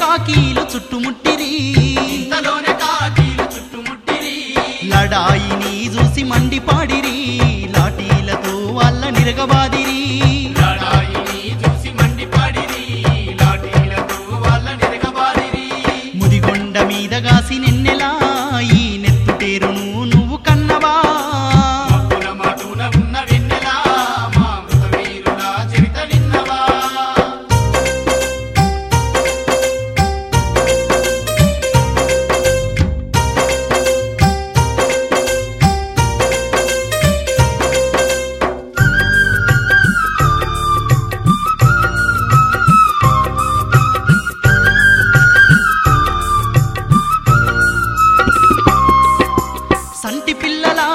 కాకీలు చుట్టుముట్టిరి. ఇంతలోనే చుట్టుముట్టిరి. లడాయిని చూసి మండిపాడిరి. లాఠీలతో వాళ్ళ నిరగబాదిరి సంటి పిల్లలా?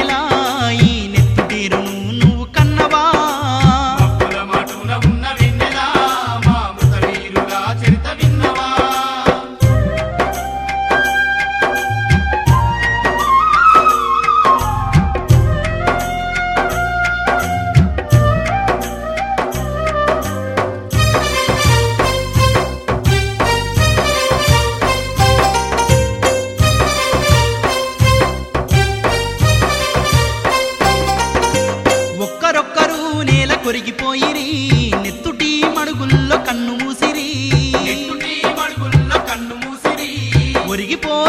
लाई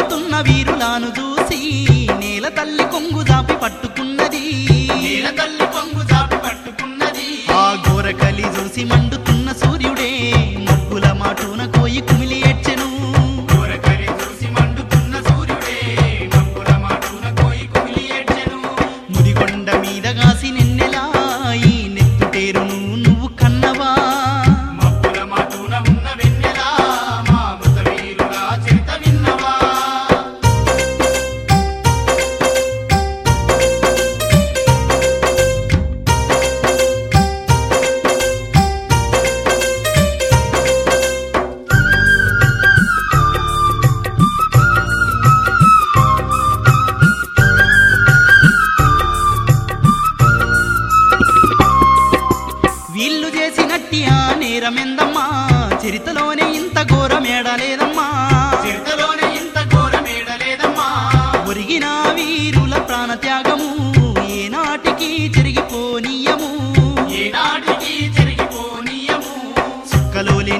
పోతున్న వీరులాను చూసి నేల తల్లి కొంగు దాపి పట్టుకున్నది. నేల తల్లి మేడలేదమ్మా మేడలేదమ్మా వీరుల ఏనాటికి జరిగిపోనీయము. ఏనాటికి జరిగిపోనీయము. చుక్కలోని